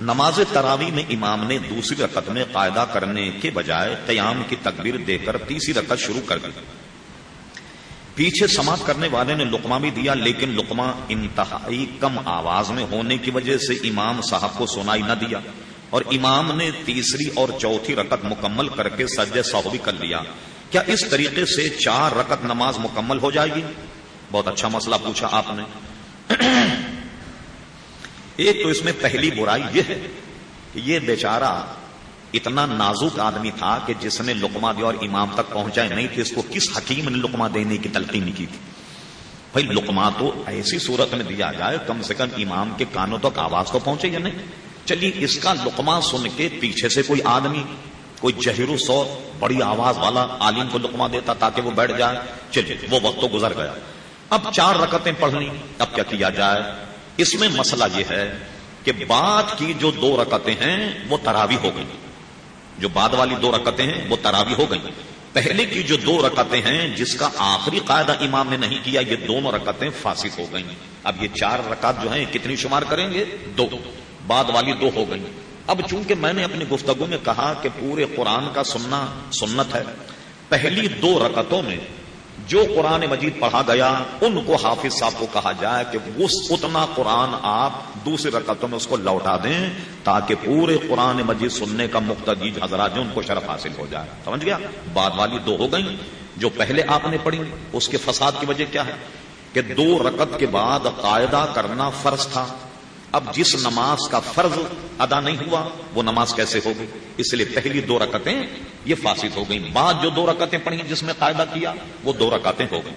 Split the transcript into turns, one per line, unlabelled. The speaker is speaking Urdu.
نماز تراوی میں امام نے دوسری رقط میں قاعدہ کرنے کے بجائے قیام کی تکبیر دے کر تیسری رقط شروع کر دی۔ پیچھے سماعت کرنے والے نے لقمہ بھی دیا، لیکن لقمہ انتہائی کم آواز میں ہونے کی وجہ سے امام صاحب کو سنائی نہ دیا اور امام نے تیسری اور چوتھی رقط مکمل کر کے سجد صحبی کر لیا۔ کیا اس طریقے سے چار رقط نماز مکمل ہو جائے گی؟ بہت اچھا مسئلہ پوچھا آپ نے۔ ایک تو اس میں پہلی برائی یہ ہے کہ یہ بیچارہ اتنا نازک آدمی تھا کہ جس نے لقمہ دیا اور امام تک پہنچائے نہیں تھے اس کو کس حکیم نے لقمہ دینے کی تلقین کی تھی؟ بھائی، لقمہ تو ایسی صورت میں دیا جائے کم سے کم امام کے کانوں تک آواز تو پہنچے یا نہیں؟ چلیے، اس کا لقمہ سن کے پیچھے سے کوئی آدمی، کوئی جہیر سور بڑی آواز والا عالم کو لقمہ دیتا تاکہ وہ بیٹھ جائے، چلیے، وہ وقت تو گزر گیا۔ اب چار رکتیں پڑھنی، اب کیا کیا جائے؟ اس میں مسئلہ یہ ہے کہ بعد کی جو دو رکتیں ہیں، وہ تراوی ہو گئی جو بعد والی دو رکتیں ہیں، وہ تراوی ہو گئی پہلے کی جو دو رکتیں ہیں، جس کا آخری قاعدہ امام نے نہیں کیا، یہ دونوں رکتیں فاسق ہو گئی اب یہ چار رکعت جو ہیں، کتنی شمار کریں گے؟ دو۔ بعد والی دو ہو گئی اب چونکہ میں نے اپنی گفتگو میں کہا کہ پورے قرآن کا سننا سنت ہے، پہلی دو رکتوں میں جو قرآن مجید پڑھا گیا، ان کو حافظ صاحب کو کہا جائے کہ اس اتنا قرآن آپ دوسری رکعتوں میں اس کو لوٹا دیں تاکہ پورے قرآن مجید سننے کا مقتدی حضرات جو ان کو شرف حاصل ہو جائے۔ سمجھ گیا؟ بعد والی دو ہو گئی جو پہلے آپ نے پڑھی، اس کے فساد کی وجہ کیا ہے؟ کہ دو رکت کے بعد قاعدہ کرنا فرض تھا۔ اب جس نماز کا فرض ادا نہیں ہوا، وہ نماز کیسے ہوگی؟ اس لیے پہلی دو رکتیں یہ فاسد ہو گئیں۔ بعد جو دو رکتیں پڑھی جس میں قاعدہ کیا، وہ دو رکعتیں ہو گئیں۔